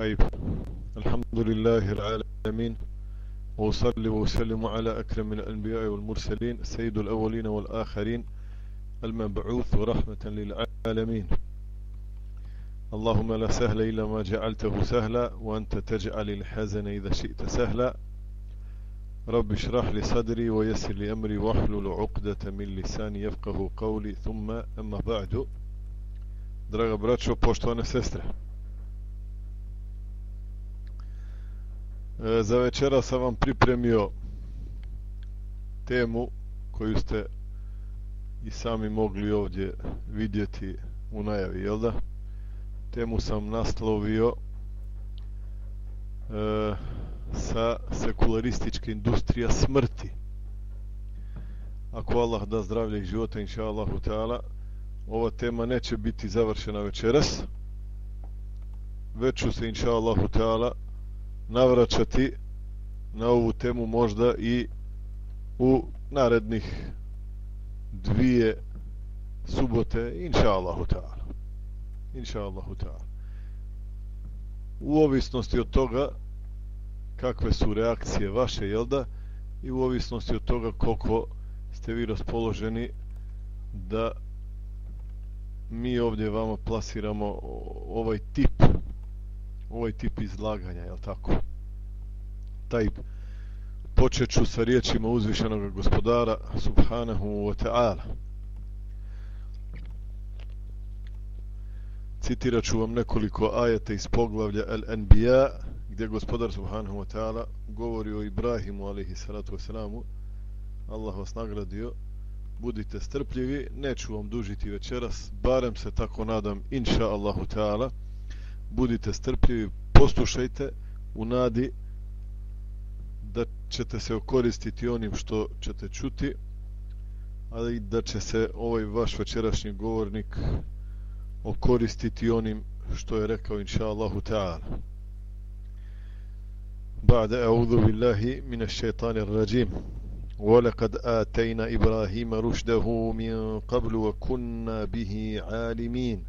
طيب الحمد لله العالمين وأصلي وأسلم على أكرم الأنبياء والمرسلين سيد الأولين والآخرين المبعوث ورحمة للعالمين. اللهم لا سهل إلا ما جعلته سهلا وأنت تجعل الحزن إذا شئت سهلا. رب اشرح لي صدري ويسر لي أمري واحلل عقدة من لساني يفقه قولي. ثم أما بعد Draga braćo, poštovane sestre. E, za večera sam vam pripremio temu koju ste i sami mogli ovdje vidjeti u najavi, jel da? Temu sam naslovio e, sa sekularističke industrija smrti. Ako Allah da zdravlje i života, inša Allahu ta'ala, ova tema neće biti završena večeras, već ću se, inša Allahu ta'ala, navraćati na ovu temu možda i u narednih dvije subote, inša Allahu ta'ala. Inša Allahu ta'ala. U ovisnosti od toga kakve su reakcije vaše, jel da? I u ovisnosti od toga koliko ste vi raspoloženi da mi ovdje vama plasiramo ovaj tip ovaj tip izlaganja, je tako? Taj počet ću sa riječima uzvišenog gospodara subhanahu wa ta'ala. Citirat ću vam nekoliko ajeta iz poglavlja Al-Anbiya, gdje gospodar subhanahu wa ta'ala govori o Ibrahimu alaihi salatu wasalamu. Allah vas nagradio. Budite strpljivi, neću vam dužiti večeras, barem se tako nadam, inša Allahu ta'ala budite strpljivi, poslušajte u nadi da ćete se okoristiti onim što ćete čuti, ali da će se ovaj vaš večerašnji govornik okoristiti onim što je rekao inša Allahu ta'ala. بعد أعوذ بالله من الشيطان الرجيم ولقد آتينا إبراهيم رشده من قبل وكنا به عالمين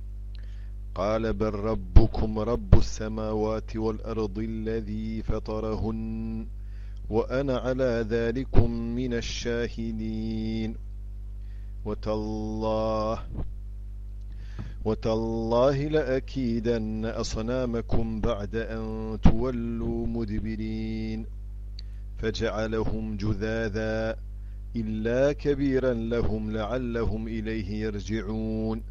قال بل ربكم رب السماوات والأرض الذي فطرهن وأنا على ذلكم من الشاهدين. وتالله وتالله لأكيدن أصنامكم بعد أن تولوا مدبرين. فجعلهم جذاذا إلا كبيرا لهم لعلهم إليه يرجعون.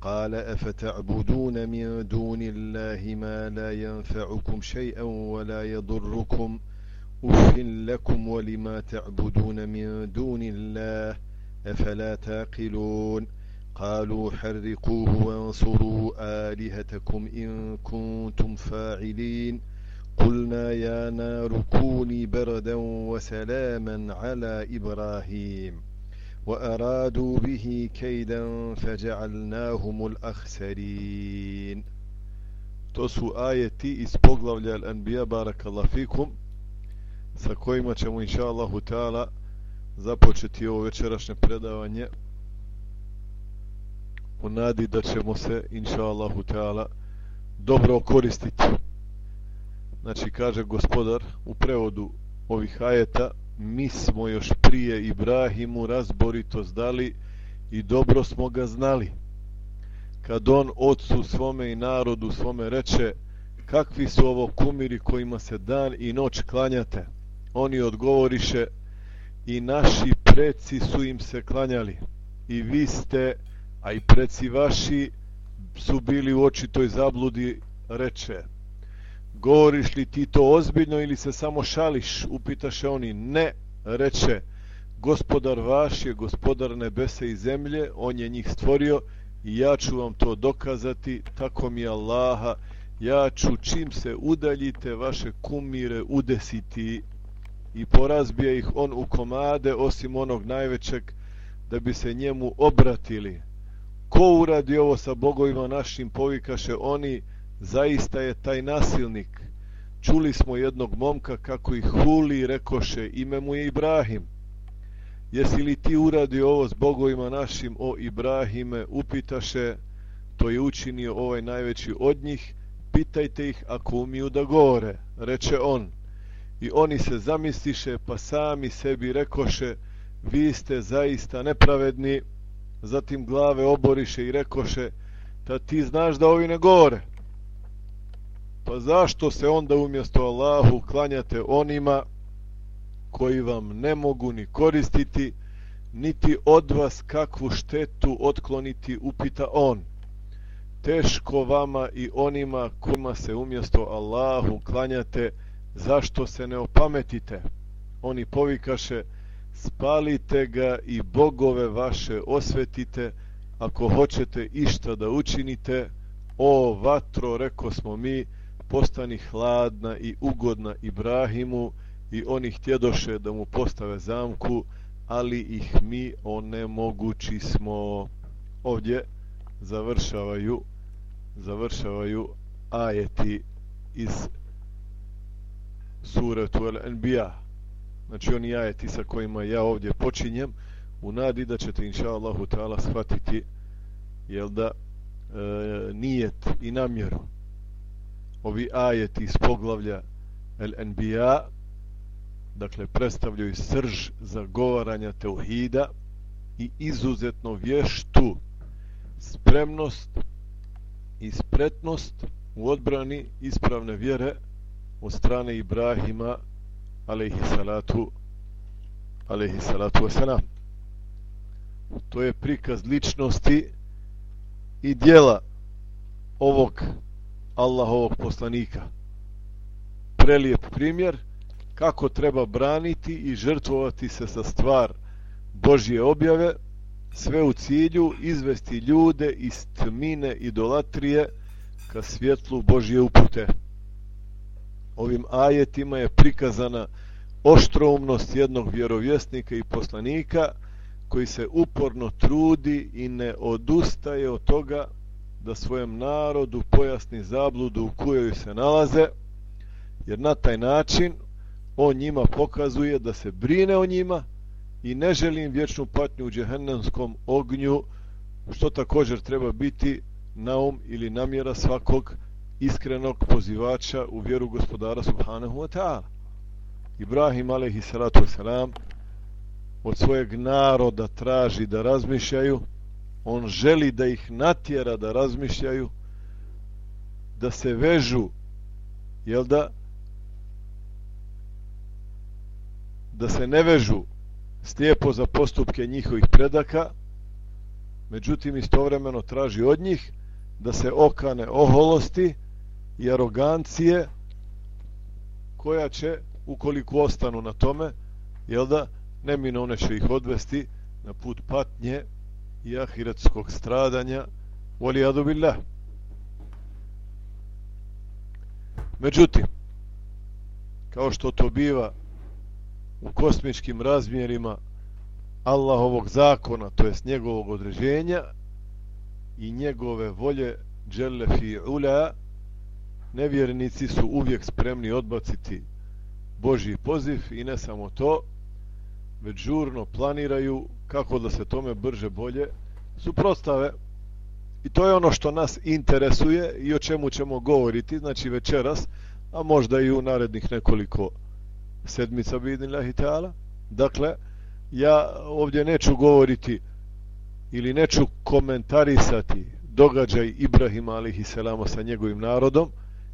قال أفتعبدون من دون الله ما لا ينفعكم شيئا ولا يضركم؟ أف لكم ولما تعبدون من دون الله أفلا تعقلون؟ قالوا حرقوه وانصروا آلهتكم إن كنتم فاعلين. قلنا يا نار كوني بردا وسلاما على إبراهيم. وأرادوا به كيدا فجعلناهم الأخسرين To su ajeti iz poglavlja Al-Anbiya barakallahu fikum sa kojima ćemo inša Allahu ta'ala započeti ovo večerašnje predavanje u nadi da ćemo se, inša Allahu Teala, dobro koristiti. Znači, kaže gospodar u prevodu ovih ajeta, mi smo još prije Ibrahimu razborito zdali i dobro smo ga znali. Kad on ocu svome i narodu svome reče, kakvi su ovo kumiri kojima se dan i noć klanjate? Oni odgovoriše, i naši preci su im se klanjali. I vi ste, a i preci vaši, su bili u očitoj zabludi, reče, govoriš li ti to ozbiljno ili se samo šališ, upitaše oni, ne, reče, gospodar vaš je gospodar nebese i zemlje, on je njih stvorio i ja ću vam to dokazati, tako mi Allaha, ja ću čim se udaljite vaše kumire udesiti. I porazbije ih on u komade osim onog najvećeg da bi se njemu obratili. Ko uradi ovo sa bogovima našim povikaše oni, zaista je taj nasilnik. Čuli smo jednog momka kako ih huli rekoše, ime mu je Ibrahim. Jesi li ti uradio ovo s bogovima našim, o Ibrahime, upitaše, to je učinio ovaj najveći od njih, pitajte ih ako umiju da govore, reče on. I oni se zamisliše, pa sami sebi rekoše, vi ste zaista nepravedni, zatim glave oboriše i rekoše, da ti znaš da ovi ne govore. Pa zašto se onda umjesto Allahu klanjate onima koji vam ne mogu ni koristiti, niti od vas kakvu štetu otkloniti, upita on. Teško vama i onima kojima se umjesto Allahu klanjate, zašto se ne opametite? Oni povikaše, spalite ga i bogove vaše osvetite, ako hoćete išta da učinite, o vatro, reko smo mi, postani hladna i ugodna Ibrahimu i oni htjedoše da mu postave zamku, ali ih mi onemogući smo. Ovdje završavaju završavaju ajeti iz suratu Al-Anbiya. Znači oni ajeti sa kojima ja ovdje počinjem u nadi da ćete inša Allahu ta'ala shvatiti jel da e, nijet i namjeru ovi ajeti iz poglavlja Al-Anbiya dakle predstavljaju srž zagovaranja teuhida i izuzetno vještu spremnost i spretnost u odbrani ispravne vjere od strane Ibrahima alaihi salatu alaihi salatu wasalam. To je prikaz ličnosti i dijela ovog Allahovog poslanika. Prelijep primjer kako treba braniti i žrtvovati se sa stvar Božje objave sve u cilju izvesti ljude iz tmine idolatrije ka svjetlu Božje upute. Ovim ajetima je prikazana oštroumnost jednog vjerovjesnika i poslanika koji se uporno trudi i ne odustaje od toga da svojem narodu pojasni zabludu u kojoj se nalaze, jer na taj način on njima pokazuje da se brine o njima i ne želi im vječnu patnju u džehennemskom ognju, što također treba biti naum ili namjera svakog iskrenog pozivača u vjeru gospodara subhanahu wa ta'ala. Ibrahim alaihi salatu wasalam od svojeg naroda traži da razmišljaju, on želi da ih natjera da razmišljaju, da se vežu, jel da, da se ne vežu slijepo za postupke njihovih predaka, međutim istovremeno traži od njih da se okane oholosti, i arogancije koja će, ukoliko ostanu na tome, jel da, neminovne će ih odvesti na put patnje i ahiretskog stradanja voli adu billah. Međutim, kao što to biva u kosmičkim razmjerima Allahovog zakona, to jest njegovog određenja i njegove volje dželle fi ula, nevjernici su uvijek spremni odbaciti Božji poziv i ne samo to, već žurno planiraju kako da se tome brže bolje suprostave I to je ono što nas interesuje i o čemu ćemo govoriti, znači večeras, a možda i u narednih nekoliko sedmica bidnillahi ta'ala. Dakle, ja ovdje neću govoriti ili neću komentarisati događaj Ibrahima alihiselama sa njegovim narodom,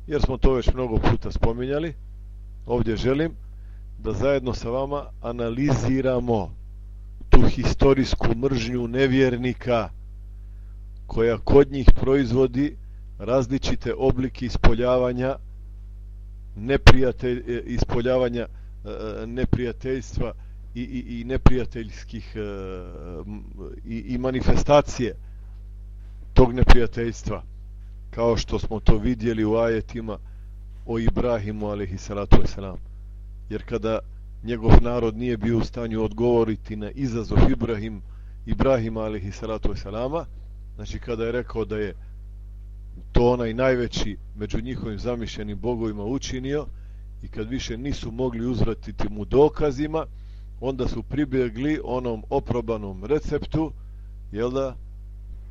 jer smo to već mnogo puta spominjali. Ovdje želim da zajedno sa vama analiziramo tu historijsku mržnju nevjernika koja kod njih proizvodi različite oblike ispoljavanja neprijatelj, e, ispoljavanja e, e, neprijateljstva i, i, i neprijateljskih e, i, i manifestacije tog neprijateljstva kao što smo to vidjeli u ajetima o Ibrahimu alaihi salatu wasalam jer kada njegov narod nije bio u stanju odgovoriti na izazov Ibrahim Ibrahima alihi salatu wasalama znači kada je rekao da je to onaj najveći među njihovim zamišljenim bogovima učinio i kad više nisu mogli uzvratiti mu dokazima onda su pribjegli onom oprobanom receptu jel da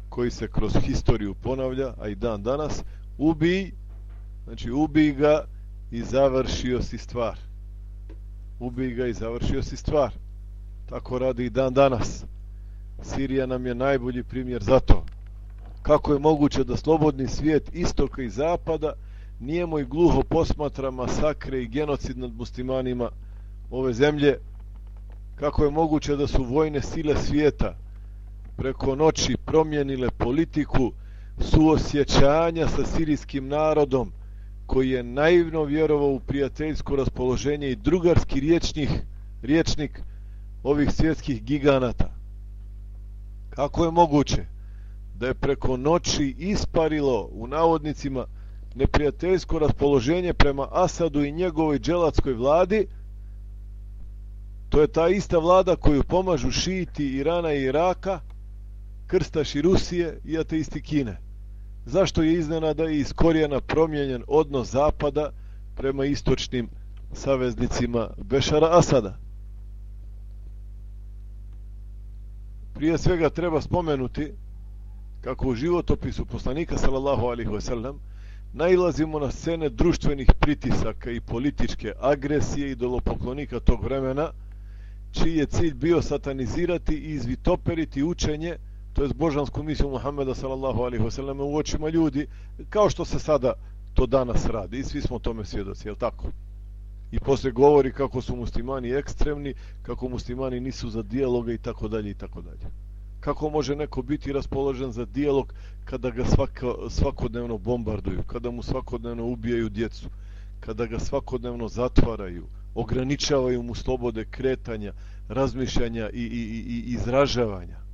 koji se kroz historiju ponavlja a i dan danas ubij znači ubij ga i završio si stvar ubij ga i završio si stvar. Tako radi i dan danas. Sirija nam je najbolji primjer za to. Kako je moguće da slobodni svijet istoka i zapada nijemo i gluho posmatra masakre i genocid nad muslimanima ove zemlje? Kako je moguće da su vojne sile svijeta preko noći promijenile politiku suosjećanja sa sirijskim narodom koji je naivno vjerovao u prijateljsko raspoloženje i drugarski riječnih, riječnik ovih svjetskih giganata. Kako je moguće da je preko noći isparilo u navodnicima neprijateljsko raspoloženje prema Asadu i njegovoj dželatskoj vladi, to je ta ista vlada koju pomažu šiti Irana i Iraka, krstaši Rusije i ateisti Kine. Zašto je iznenada i iskorijena promjenjen odnos Zapada prema istočnim saveznicima Bešara Asada? Prije svega treba spomenuti kako u životopisu poslanika sallallahu alaihi wasallam nailazimo na scene društvenih pritisaka i političke agresije i dolopoklonika tog vremena čiji je cilj bio satanizirati i izvitoperiti učenje to je božansku misiju Muhammeda sallallahu alaihi wasallam u očima ljudi kao što se sada to danas radi i svi smo tome svjedoci, je tako? I posle govori kako su muslimani ekstremni, kako muslimani nisu za dijaloga i tako dalje i tako dalje. Kako može neko biti raspoložen za dijalog kada ga svako, svakodnevno bombarduju, kada mu svakodnevno ubijaju djecu, kada ga svakodnevno zatvaraju, ograničavaju mu slobode kretanja, razmišljanja i, i, i, i izražavanja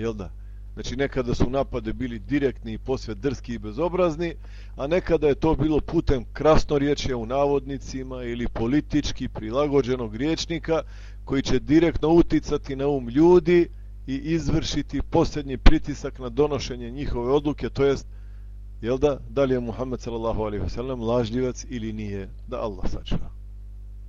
jel da? Znači nekada su napade bili direktni i posve drski i bezobrazni, a nekada je to bilo putem krasnorječja u navodnicima ili politički prilagođenog riječnika koji će direktno uticati na um ljudi i izvršiti posljednji pritisak na donošenje njihove odluke, to jest, jel da, da li je Muhammed sallallahu alaihi wasallam lažljivac ili nije, da Allah sačuva.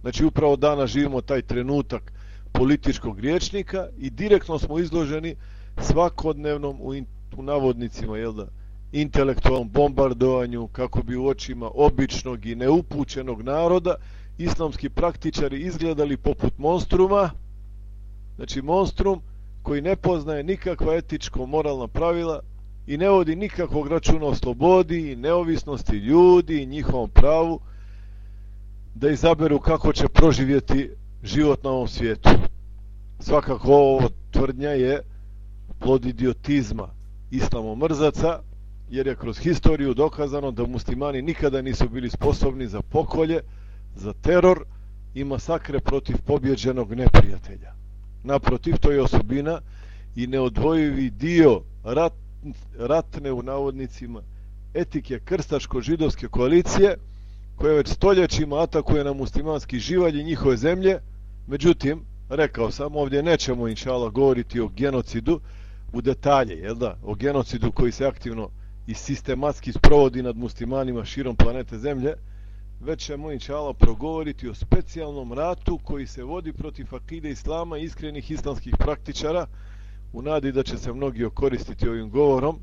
Znači upravo danas živimo taj trenutak političkog riječnika i direktno smo izloženi svakodnevnom u, in, u navodnicima jel da, intelektualnom bombardovanju kako bi u očima običnog i neupućenog naroda islamski praktičari izgledali poput monstruma znači monstrum koji ne poznaje nikakva etičko-moralna pravila i ne vodi nikakvog računa o slobodi i neovisnosti ljudi i njihovom pravu da izaberu kako će proživjeti život na ovom svijetu. Svakako ovo tvrdnja je plod idiotizma islamomrzaca, jer je kroz historiju dokazano da muslimani nikada nisu bili sposobni za pokolje, za teror i masakre protiv pobjeđenog neprijatelja. Naprotiv, to je osobina i neodvojivi dio rat, ratne u navodnicima etike krstaško-židovske koalicije, koje već stoljećima atakuje na muslimanski živalj i njihove zemlje, međutim, rekao sam, ovdje nećemo inšala govoriti o genocidu, u detalje, jel da, o genocidu koji se aktivno i sistematski sprovodi nad muslimanima širom planete Zemlje, već ćemo inčala progovoriti o specijalnom ratu koji se vodi protiv akide islama i iskrenih islamskih praktičara u nadi da će se mnogi okoristiti ovim govorom,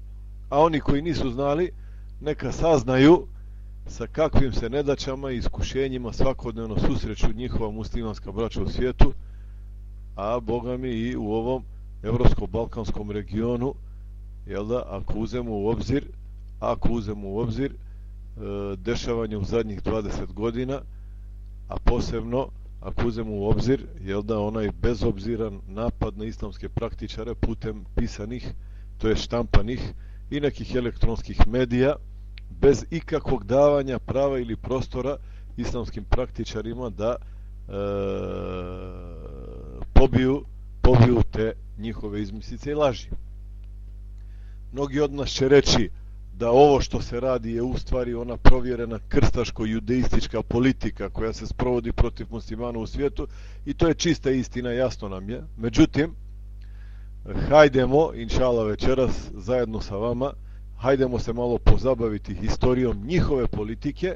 a oni koji nisu znali neka saznaju sa kakvim se nedaćama i iskušenjima svakodnevno susreću njihova muslimanska braća u svijetu, a Boga mi i u ovom evropsko-balkanskom regionu, jel da, ako uzemo u obzir, ako uzemo u obzir e, dešavanje u zadnjih 20 godina, a posebno ako uzemo u obzir, jel da, onaj bezobziran napad na islamske praktičare putem pisanih, to je štampanih i nekih elektronskih medija, bez ikakvog davanja prava ili prostora islamskim praktičarima da e, pobiju, pobiju te njihove izmislice i laži. Mnogi od nas će reći da ovo što se radi je u stvari ona provjerena krstaško-judeistička politika koja se sprovodi protiv muslimana u svijetu i to je čista istina, jasno nam je. Međutim, hajdemo, inšala večeras, zajedno sa vama, hajdemo se malo pozabaviti historijom njihove politike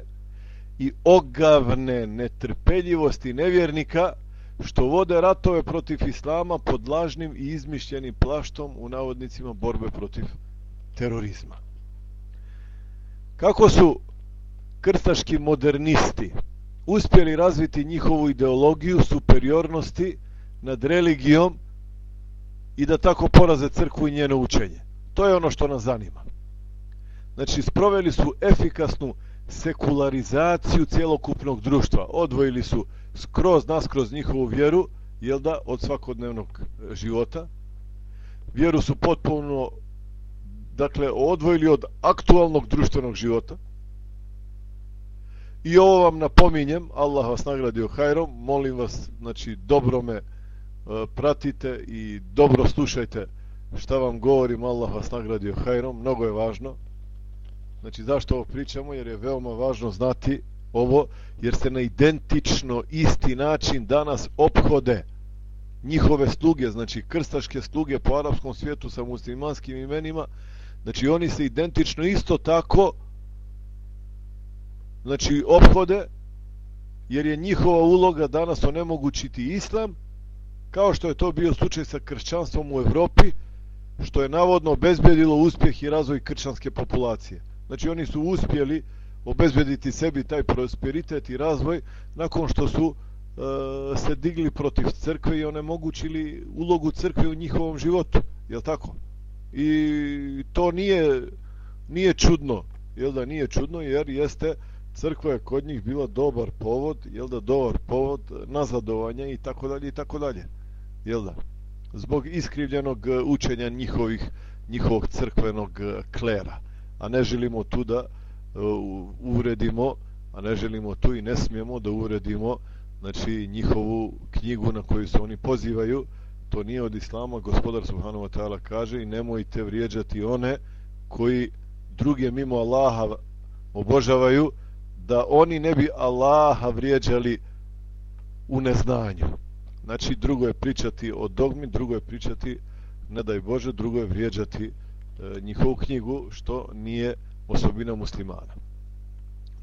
i ogavne netrpeljivosti nevjernika što vode ratove protiv islama pod lažnim i izmišljenim plaštom u navodnicima borbe protiv terorizma. Kako su krstaški modernisti uspjeli razviti njihovu ideologiju superiornosti nad religijom i da tako poraze crkvu i njeno učenje? To je ono što nas zanima. Znači, sproveli su efikasnu sekularizaciju cjelokupnog društva. Odvojili su skroz naskroz njihovu vjeru, jel da, od svakodnevnog e, života. Vjeru su potpuno, dakle, odvojili od aktualnog društvenog života. I ovo vam napominjem, Allah vas nagradio hajrom, molim vas, znači, dobro me e, pratite i dobro slušajte šta vam govorim, Allah vas nagradio hajrom, mnogo je važno. Znači, zašto ovo pričamo? Jer je veoma važno znati ovo, jer se na identično isti način danas obhode njihove sluge, znači krstaške sluge po arapskom svijetu sa muslimanskim imenima, znači oni se identično isto tako znači obhode jer je njihova uloga danas onemogućiti islam kao što je to bio slučaj sa kršćanstvom u Evropi što je navodno obezbedilo uspjeh i razvoj kršćanske populacije. Znači oni su uspjeli obezbediti sebi taj prosperitet i razvoj nakon što su e, se digli protiv crkve i onemogućili ulogu crkve u njihovom životu. Je tako? I to nije nije čudno. Jel da nije čudno jer jeste crkva je kod njih bila dobar povod, jel da dobar povod nazadovanja i tako dalje i tako dalje. Jel da? Zbog iskrivljenog e, učenja njihovih njihovog crkvenog e, klera a ne želimo tu da uvredimo, a ne želimo tu i ne smijemo da uvredimo znači njihovu knjigu na koju se oni pozivaju, to nije od Islama, gospodar Subhanahu wa ta'ala kaže i nemojte vrijeđati one koji druge mimo Allaha obožavaju, da oni ne bi Allaha vrijeđali u neznanju. Znači, drugo je pričati o dogmi, drugo je pričati, ne daj Bože, drugo je vrijeđati E, njihovu knjigu, što nije osobina muslimana.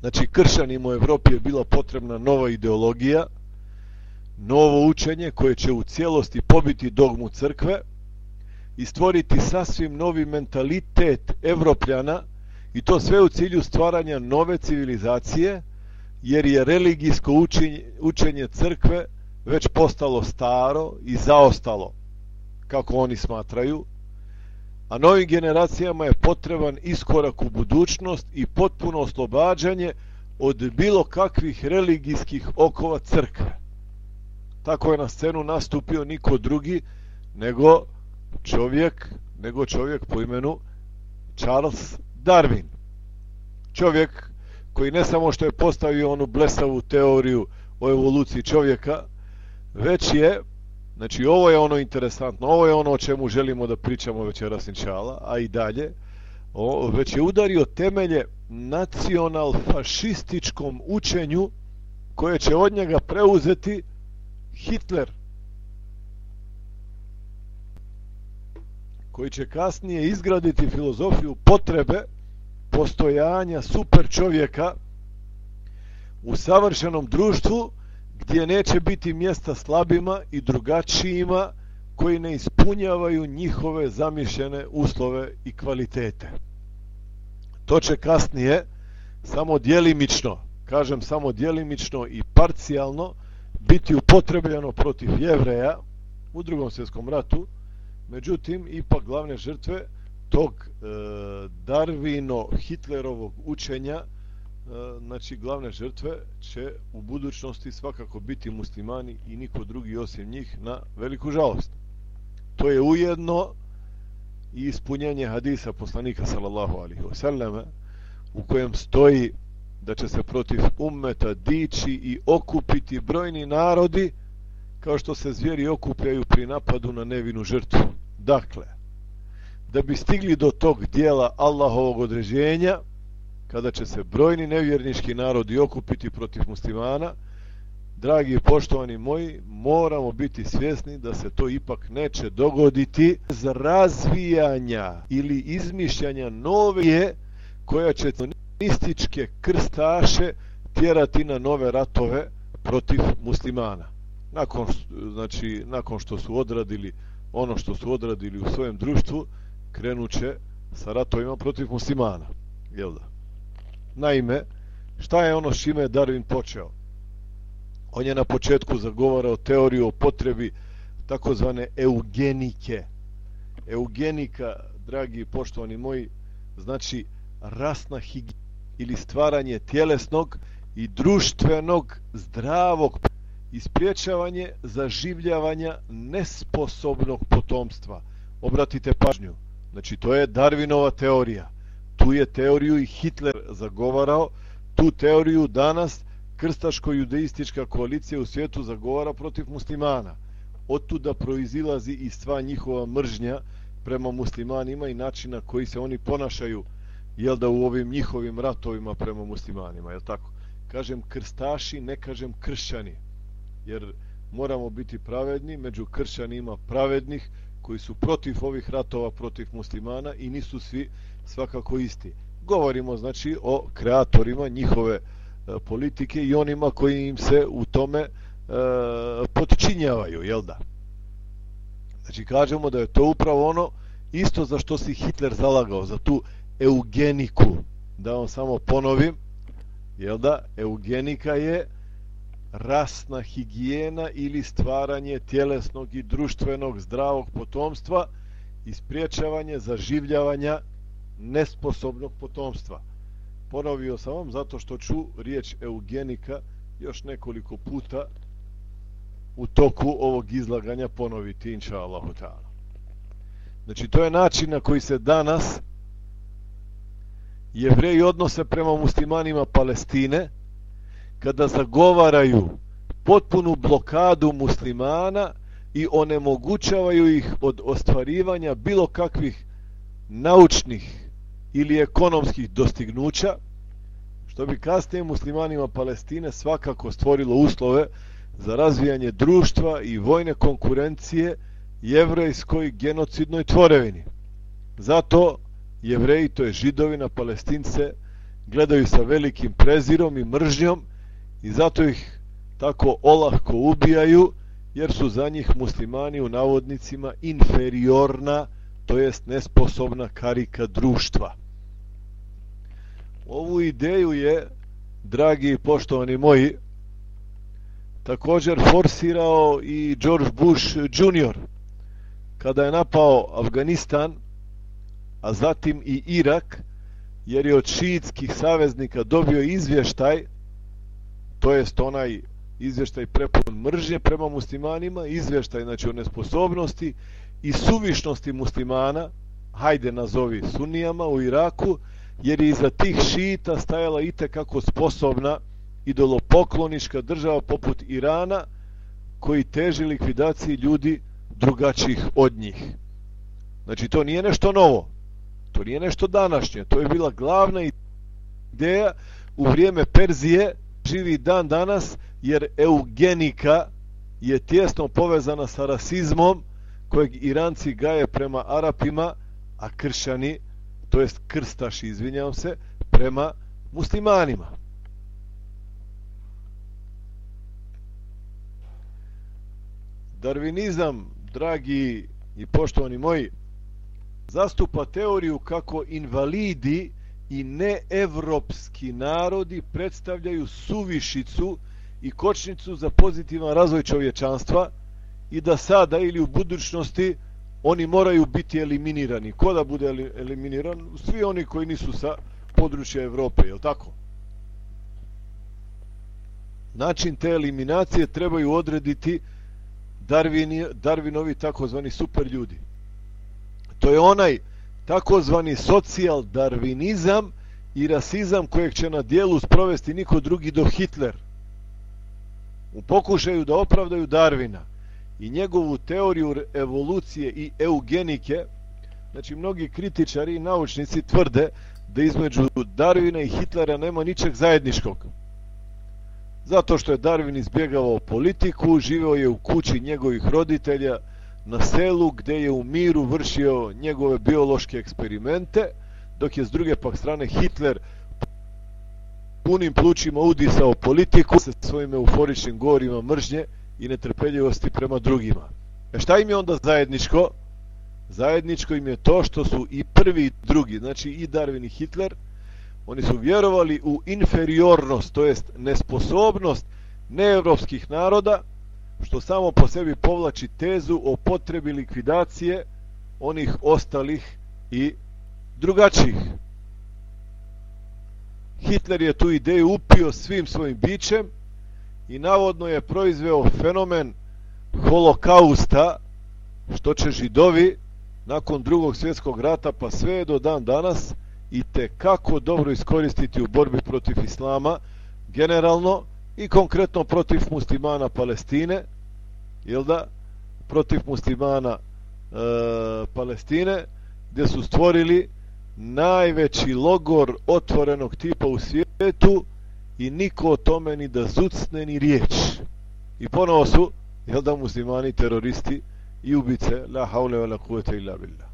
Znači, kršanima u Evropi je bila potrebna nova ideologija, novo učenje koje će u cijelosti pobiti dogmu crkve i stvoriti sasvim novi mentalitet evropljana i to sve u cilju stvaranja nove civilizacije, jer je religijsko učenje, učenje crkve već postalo staro i zaostalo, kako oni smatraju, a novim generacijama je potreban iskorak u budućnost i potpuno oslobađanje od bilo kakvih religijskih okova crkve. Tako je na scenu nastupio niko drugi nego čovjek, nego čovjek po imenu Charles Darwin. Čovjek koji ne samo što je postavio onu blesavu teoriju o evoluciji čovjeka, već je Znači, ovo je ono interesantno, ovo je ono o čemu želimo da pričamo večeras inšala, a i dalje. O, već je udario temelje nacional-fašističkom učenju koje će od njega preuzeti Hitler. Koji će kasnije izgraditi filozofiju potrebe postojanja super čovjeka u savršenom društvu gdje neće biti mjesta slabima i drugačijima koji ne ispunjavaju njihove zamišljene uslove i kvalitete. To će kasnije samo dijelimično, kažem samo dijelimično i parcijalno, biti upotrebljeno protiv jevreja u drugom svjetskom ratu, međutim, ipak glavne žrtve tog e, Darwino-Hitlerovog učenja, e, E, znači glavne žrtve će u budućnosti svakako biti muslimani i niko drugi osim njih na veliku žalost. To je ujedno i ispunjenje hadisa poslanika sallallahu alaihi wasallam u kojem stoji da će se protiv ummeta dići i okupiti brojni narodi kao što se zvijeri okupljaju pri napadu na nevinu žrtvu. Dakle, da bi stigli do tog dijela Allahovog određenja, kada će se brojni nevjernički narodi okupiti protiv muslimana, dragi i poštovani moji, moramo biti svjesni da se to ipak neće dogoditi z razvijanja ili izmišljanja nove koja će islamističke krstaše tjerati na nove ratove protiv muslimana. Nakon, znači, nakon što su odradili ono što su odradili u svojem društvu, krenuće sa ratovima protiv muslimana. Jel da? Naime, šta je ono s čime je Darwin počeo? On je na početku zagovarao teoriju o potrebi takozvane eugenike. Eugenika, dragi i poštovani moji, znači rasna higijena ili stvaranje tjelesnog i društvenog zdravog ispriječavanje zaživljavanja nesposobnog potomstva. Obratite pažnju. Znači, to je Darwinova teorija. Tu je teoriju i Hitler zagovarao. Tu teoriju danas krstaško-judeistička koalicija u svijetu zagovara protiv muslimana. Od tu da proizilazi i sva njihova mržnja prema muslimanima i načina koji se oni ponašaju jel da u ovim njihovim ratovima prema muslimanima, jel tako? Kažem krstaši, ne kažem kršćani, jer moramo biti pravedni, među kršćanima pravednih, koji su protiv ovih ratova protiv muslimana i nisu svi svakako isti. Govorimo znači o kreatorima njihove e, politike i onima koji im se u tome e, podčinjavaju, jel da? Znači kažemo da je to upravo ono isto za što si Hitler zalagao, za tu eugeniku. Da vam samo ponovim, jel da, eugenika je rasna higijena ili stvaranje tjelesnog i društvenog zdravog potomstva i spriječavanje zaživljavanja nesposobnog potomstva. Ponovio sam vam zato što ću riječ eugenika još nekoliko puta u toku ovog izlaganja ponoviti, inša Allahu ta'ala. Znači, to je način na koji se danas jevreji odnose prema muslimanima Palestine kada zagovaraju potpunu blokadu muslimana i onemogućavaju ih od ostvarivanja bilo kakvih naučnih ili ekonomskih dostignuća, što bi kasnije muslimanima Palestine svakako stvorilo uslove za razvijanje društva i vojne konkurencije jevrejskoj genocidnoj tvorevini. Zato jevreji, to je židovi na palestince, gledaju sa velikim prezirom i mržnjom i zato ih tako olahko ubijaju, jer su za njih muslimani u navodnicima inferiorna, to jest nesposobna karika društva. Ovu ideju je, dragi i poštovani moji, također forsirao i George Bush Jr. kada je napao Afganistan, a zatim i Irak, jer je od šiitskih saveznika dobio izvještaj, to jest onaj izvještaj prepun mržnje prema muslimanima, izvještaj znači o nesposobnosti i suvišnosti muslimana, hajde nazovi sunijama u Iraku, jer je iza tih šita stajala i kako sposobna idolopoklonička država poput Irana, koji teži likvidaciji ljudi drugačijih od njih. Znači, to nije nešto novo. To nije nešto današnje. To je bila glavna ideja u vrijeme Perzije, živi dan danas, jer eugenika je tjesno povezana sa rasizmom kojeg Iranci gaje prema Arapima, a kršani, to jest krstaši, izvinjavam se, prema muslimanima. Darvinizam, dragi i poštovani moji, zastupa teoriju kako invalidi i neevropski narodi predstavljaju suvišicu i kočnicu za pozitivan razvoj čovječanstva i da sada ili u budućnosti oni moraju biti eliminirani. Ko da bude eliminiran? Svi oni koji nisu sa područja Evrope, je tako? Način te eliminacije trebaju odrediti Darwin, Darwinovi takozvani super ljudi. To je onaj takozvani socijal darvinizam i rasizam kojeg će na dijelu sprovesti niko drugi do Hitler. U pokušaju da opravdaju Darvina i njegovu teoriju evolucije i eugenike, znači mnogi kritičari i naučnici tvrde da između Darvina i Hitlera nema ničeg zajedničkog. Zato što je Darwin izbjegavao politiku, živeo je u kući njegovih roditelja na selu gdje je u miru vršio njegove biološke eksperimente, dok je s druge pak strane Hitler punim plućima udisao politiku sa svojim euforičnim govorima mržnje i netrpeljivosti prema drugima. E šta im je onda zajedničko? Zajedničko im je to što su i prvi i drugi, znači i Darwin i Hitler, oni su vjerovali u inferiornost, to jest nesposobnost neevropskih naroda, što samo po sebi povlači tezu o potrebi likvidacije onih ostalih i drugačijih. Hitler je tu ideju upio svim svojim bićem i navodno je proizveo fenomen holokausta, što će židovi nakon drugog svjetskog rata pa sve do dan danas i te kako dobro iskoristiti u borbi protiv islama generalno i konkretno protiv muslimana Palestine jel da? Protiv muslimana e, Palestine gdje su stvorili najveći logor otvorenog tipa u svijetu i niko o tome ni da zucne ni riječ. I ponovo su jel da muslimani teroristi i ubice la haule wa la kuvete illa billah.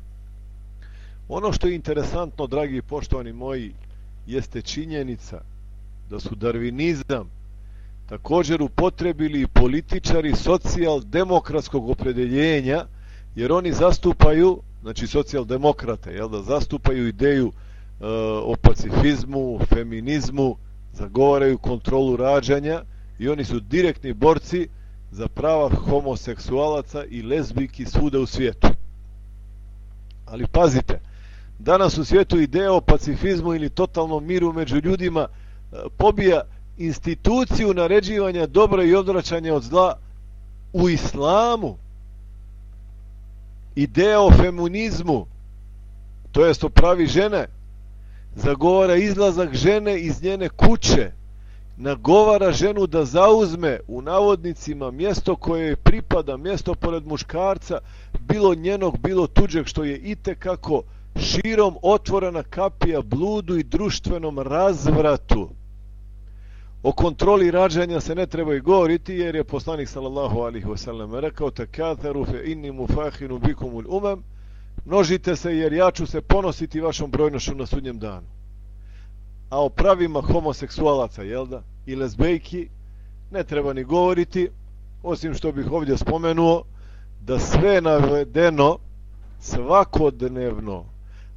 Ono što je interesantno, dragi poštovani moji, jeste činjenica da su darvinizam također upotrebili političari socijal-demokratskog opredeljenja, jer oni zastupaju, znači socijaldemokrate, jel da zastupaju ideju e, o pacifizmu, feminizmu, zagovaraju kontrolu rađanja i oni su direktni borci za prava homoseksualaca i lezbijki svuda u svijetu. Ali pazite, danas u svijetu ideja o pacifizmu ili totalnom miru među ljudima e, pobija instituciju naređivanja dobra i odvraćanja od zla u islamu. Ideja o feminizmu, to jest o pravi žene, zagovara izlazak žene iz njene kuće, nagovara ženu da zauzme u navodnicima mjesto koje joj pripada, mjesto pored muškarca, bilo njenog, bilo tuđeg, što je i kako širom otvorena kapija bludu i društvenom razvratu. O kontroli rađanja se ne treba i govoriti jer je poslanik sallallahu alaihi wasallam rekao takatheru fe inni mufahinu bikumul umam množite se jer ja ću se ponositi vašom brojnošću na sudnjem danu. A o pravima homoseksualaca, jel da, i lesbejki ne treba ni govoriti osim što bih ovdje spomenuo da sve navedeno svakodnevno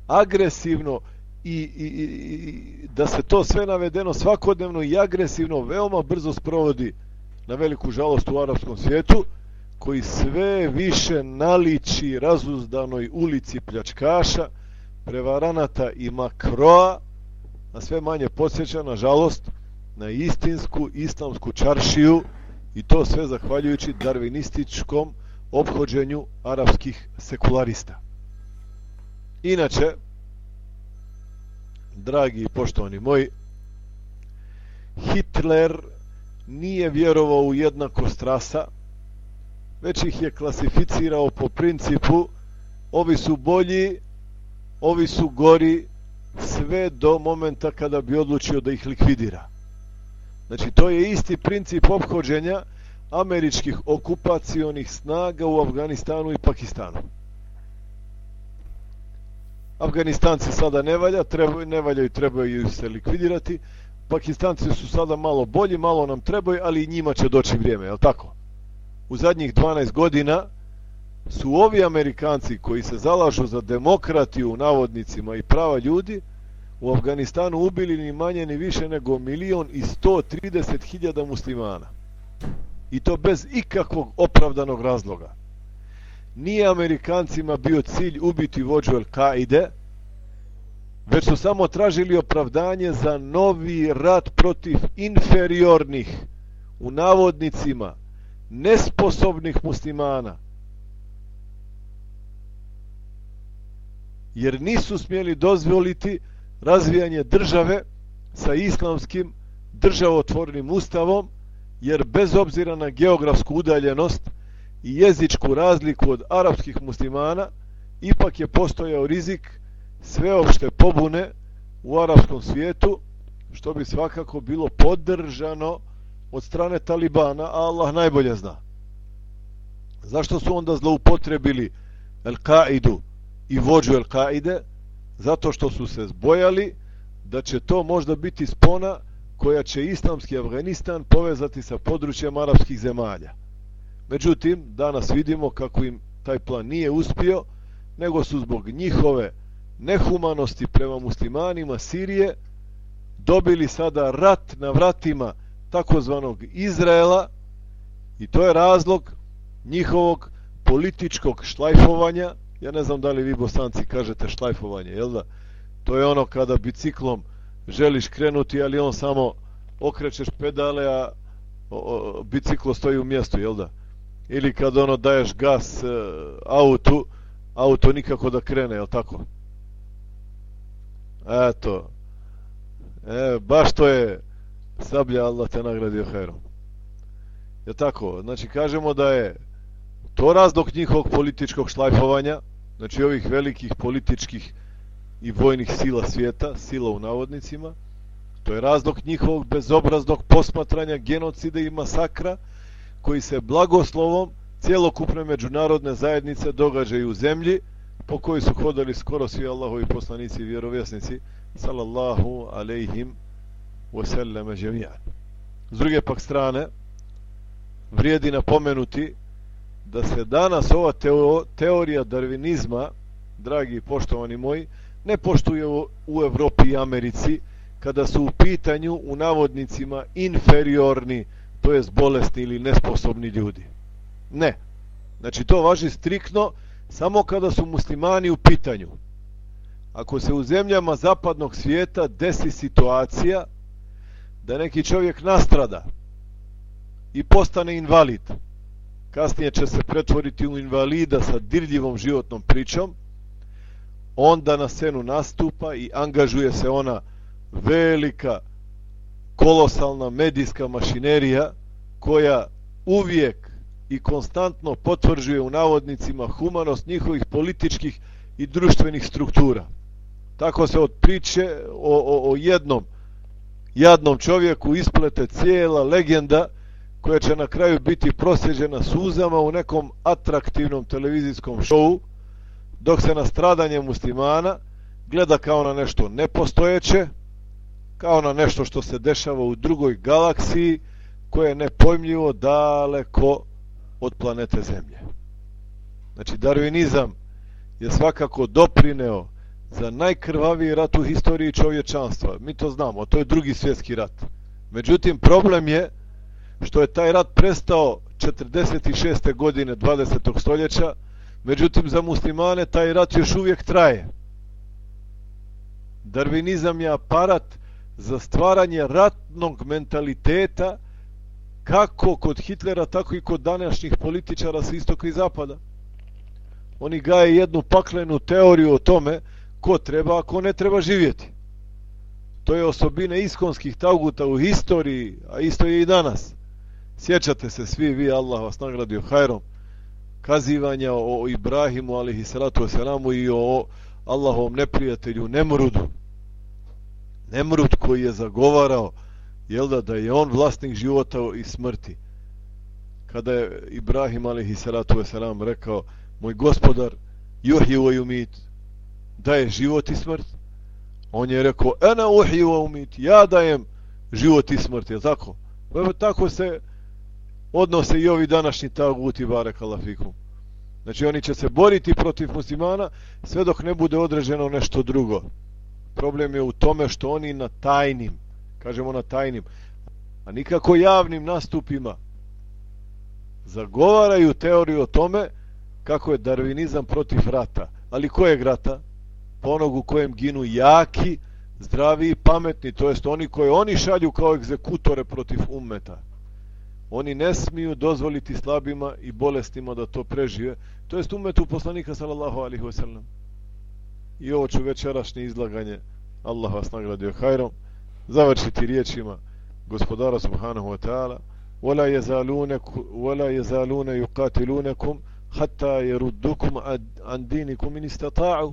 agresivno i, i, i da se to sve navedeno svakodnevno i agresivno veoma brzo sprovodi na veliku žalost u arapskom svijetu koji sve više naliči razuzdanoj ulici pljačkaša, prevaranata i makroa, a sve manje podsjeća, na žalost, na istinsku islamsku čaršiju i to sve zahvaljujući darvinističkom obhođenju arapskih sekularista. Inače, dragi i poštovani moji, Hitler nije vjerovao u jednakost rasa, već ih je klasificirao po principu ovi su bolji, ovi su gori, sve do momenta kada bi odlučio da ih likvidira. Znači, to je isti princip obhođenja američkih okupacionih snaga u Afganistanu i Pakistanu. Afganistanci sada ne valja, treba, ne valjaju, trebaju se likvidirati. Pakistanci su sada malo bolji, malo nam trebaju, ali i njima će doći vrijeme, je tako? U zadnjih 12 godina su ovi Amerikanci koji se zalažu za demokratiju u navodnicima i prava ljudi u Afganistanu ubili ni manje ni više nego milion i 130 hiljada muslimana. I to bez ikakvog opravdanog razloga. Nije Amerikancima bio cilj ubiti vođu Al-Kaide, već su samo tražili opravdanje za novi rat protiv inferiornih, u navodnicima, nesposobnih muslimana. Jer nisu smjeli dozvoliti razvijanje države sa islamskim državotvornim ustavom, jer bez obzira na geografsku udaljenost i jezičku razliku od arapskih muslimana, ipak je postojao rizik sveopšte pobune u arapskom svijetu, što bi svakako bilo podržano od strane Talibana, a Allah najbolje zna. Zašto su onda zloupotrebili El-Qaidu i vođu El-Qaide? Zato što su se zbojali da će to možda biti spona koja će islamski Afganistan povezati sa područjem arapskih zemalja. Međutim, danas vidimo kako im taj plan nije uspio, nego su zbog njihove nehumanosti prema muslimanima Sirije dobili sada rat na vratima takozvanog Izraela i to je razlog njihovog političkog šlajfovanja. Ja ne znam da li vi bosanci kažete šlajfovanje, jel da? To je ono kada biciklom želiš krenuti, ali on samo okrećeš pedale, a o, o, biciklo stoji u mjestu, jel da? Ili kad ono daješ gas e, autu, auto nikako da krene, je tako? Eto. E, baš to je sablja Allah te nagradio herom. Je tako? Znači, kažemo da je to razlog njihovog političkog šlajfovanja, znači ovih velikih političkih i vojnih sila svijeta, sila u navodnicima, to je razlog njihovog bezobraznog posmatranja genocida i masakra, koji se blagoslovom cijelokupne međunarodne zajednice događaju u zemlji, po kojoj su hodali skoro svi Allahovi poslanici i vjerovjesnici, sallallahu alejhim wasallama jami'an. S druge pak strane, vrijedi napomenuti da se danas ova teo, teorija darvinizma, dragi i poštovani moji, ne poštuje u, u Evropi i Americi, kada su u pitanju u navodnicima inferiorni, to jest bolesni ili nesposobni ljudi. Ne. Znači to važi striktno samo kada su muslimani u pitanju. Ako se u zemljama zapadnog svijeta desi situacija da neki čovjek nastrada i postane invalid, kasnije će se pretvoriti u invalida sa dirljivom životnom pričom, onda na scenu nastupa i angažuje se ona velika, kolosalna medijska mašinerija koja uvijek i konstantno potvrđuje u navodnicima humanost njihovih političkih i društvenih struktura. Tako se od priče o, o, o jednom jadnom čovjeku isplete cijela legenda koja će na kraju biti prosjeđena suzama u nekom atraktivnom televizijskom šovu, dok se na stradanje muslimana gleda kao na nešto nepostojeće, kao na nešto što se dešava u drugoj galaksiji, koje je nepojmljivo daleko od planete Zemlje. Znači, darwinizam je svakako doprineo za najkrvaviji rat u historiji čovječanstva. Mi to znamo, to je drugi svjetski rat. Međutim, problem je što je taj rat prestao 46. godine 20. stoljeća, međutim, za muslimane taj rat još uvijek traje. Darwinizam je aparat za stvaranje ratnog mentaliteta kako kod Hitlera, tako i kod današnjih političara sa istoka i zapada. Oni gaje jednu paklenu teoriju o tome ko treba, a ko ne treba živjeti. To je osobina iskonskih tauguta u historiji, a isto je i danas. Sjećate se svi vi, Allah vas nagradio hajrom, kazivanja o Ibrahimu, alihi salatu wasalamu, i o Allahovom neprijatelju Nemrudu. Nemrut koji je zagovarao, jel da, da je on vlasnik života i smrti. Kada je Ibrahim, alihi salatu wasalam, rekao, moj gospodar, juhi u umit, daje život i smrt. On je rekao, ena uhi u umit, ja dajem život i smrt, je tako? Pa tako se odnose i ovi današnji taguti, barek alafikum. Znači oni će se boriti protiv muslimana sve dok ne bude određeno nešto drugo problem je u tome što oni na tajnim, kažemo na tajnim, a nikako javnim nastupima zagovaraju teoriju o tome kako je darvinizam protiv rata. Ali ko je rata? Ponog onog u kojem ginu jaki, zdravi i pametni, to jest oni koje oni šalju kao egzekutore protiv ummeta. Oni ne smiju dozvoliti slabima i bolestima da to prežive. To jest ummetu poslanika sallallahu alihi wasallam I ovo ću večerašnje izlaganje, Allah vas nagradio hajrom, završiti riječima gospodara subhanahu wa ta'ala ولا يزالون ولا يزالون يقاتلونكم حتى يردوكم عن دينكم ان استطاعوا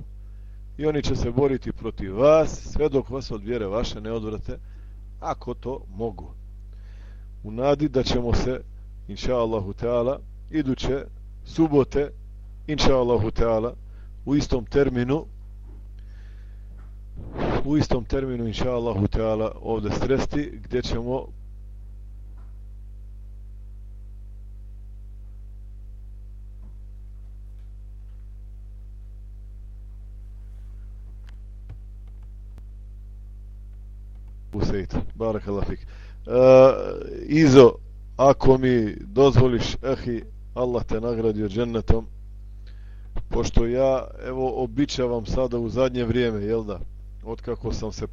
i oni će se boriti protiv vas sve dok vas od vjere vaše ne odvrate ako to mogu u nadi da ćemo se inša Allahu Teala iduće subote inša Allahu Teala u istom terminu u istom terminu inša Allahu Teala ovde sresti gdje ćemo Usejt, barakallah fik. Uh, Izo, ako mi dozvoliš, ehi, Allah te nagradio džennetom, pošto ja, evo, običavam sada u zadnje vrijeme, jel da, otkako sam se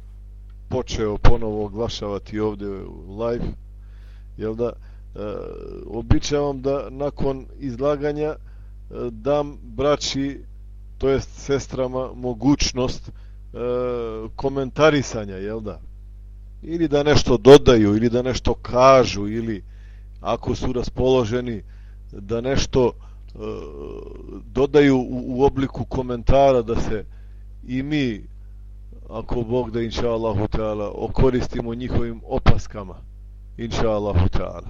počeo ponovo oglašavati ovdje u live, jel da, e, običavam da nakon izlaganja e, dam braći, to jest sestrama, mogućnost e, komentarisanja, jel da, ili da nešto dodaju ili da nešto kažu ili ako su raspoloženi da nešto e, dodaju u, u obliku komentara da se i mi ako Bog da inša Allahu ta'ala okoristimo njihovim opaskama inša Allahu ta'ala.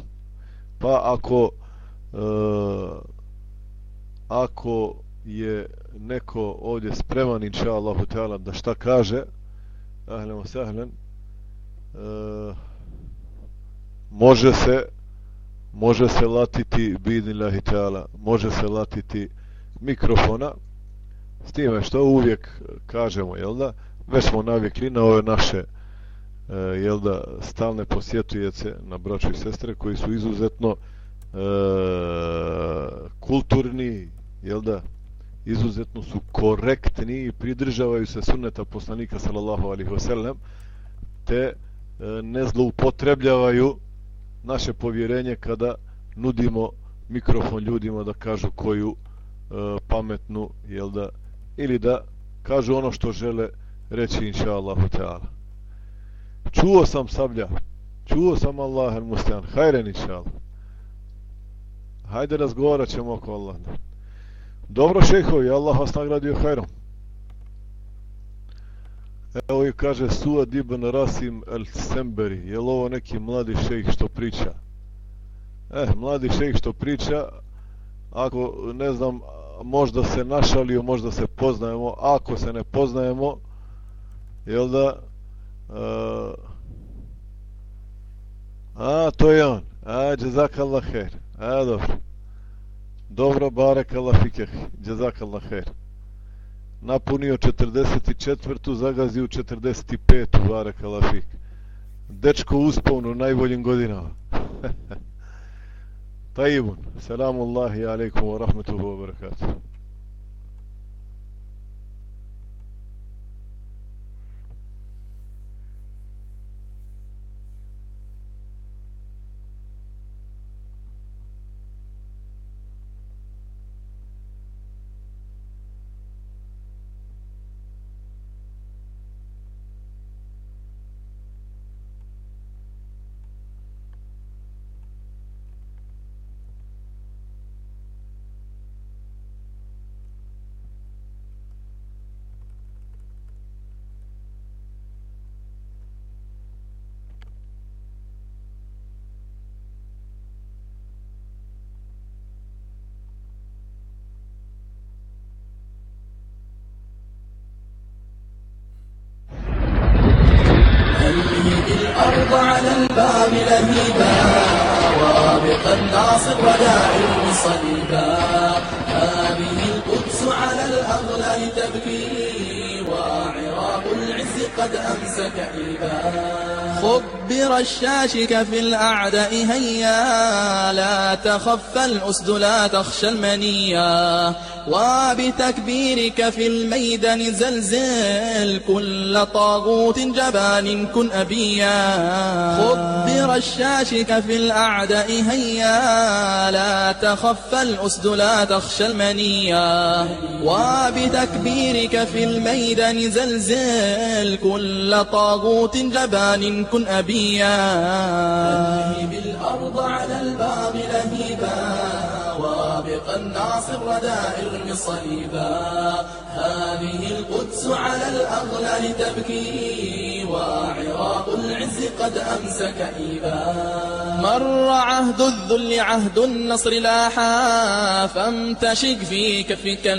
Pa ako e, ako je neko ovdje spreman inša Allahu ta'ala da šta kaže ahlen sahlen E, može se može se latiti bidnillahi ta'ala može se latiti mikrofona s time što uvijek kažemo jel da? Već smo navikli na ove naše e, jel da stalne posjetujece na braću i sestre koji su izuzetno e, kulturni jel da izuzetno su korektni i pridržavaju se sunneta poslanika sallallahu alaihi wasallam te E, ne zloupotrebljavaju naše povjerenje kada nudimo mikrofon ljudima da kažu koju e, pametnu jel da ili da kažu ono što žele reći inša Allahu Teala čuo sam sablja. Čuo sam Allah el hajren inša Allah hajde razgovarat ćemo oko Allah dobro šehovi Allah vas nagradio hajrom. Evo i kaže Suad ibn Rasim el Semberi. Je li ovo neki mladi šejh što priča? Eh, mladi šejh što priča, ako ne znam, možda se našalio, možda se poznajemo, ako se ne poznajemo, jel da? Uh, a, to je on. A, džezakallah her. A, dobro. Dobro, barek Allah fikeh. Džezakallah her napunio 44. zagazio 45. Varek fik Dečko uspavno najboljim godinama. Tajibun. Selamu Allahi alaikum wa rahmatuhu wa barakatuhu. العاصر ولا صليبا. هذه القدس على الأغلال تبكي وعراق العز قد أمسك إبا خبر الشاشك في الأعداء هيا. لا تخف الأسد لا تخشى المنيا. وبتكبيرك في الميدان زلزل كل طاغوت جبان كن أبيا. خبر الشاشك في الأعداء هيا. لا تخف الأسد لا تخشى المنيا. وبتكبيرك في الميدان زلزل كل طاغوت جبان كن أبيا. بالأرض على الباغي لهيبا وابقا ناصر دائر صليبا هذه القدس على الأغلال تبكي وعراق العز قد أمسك إيبا. مر عهد الذل عهد النصر لاحا فامتشق في كفك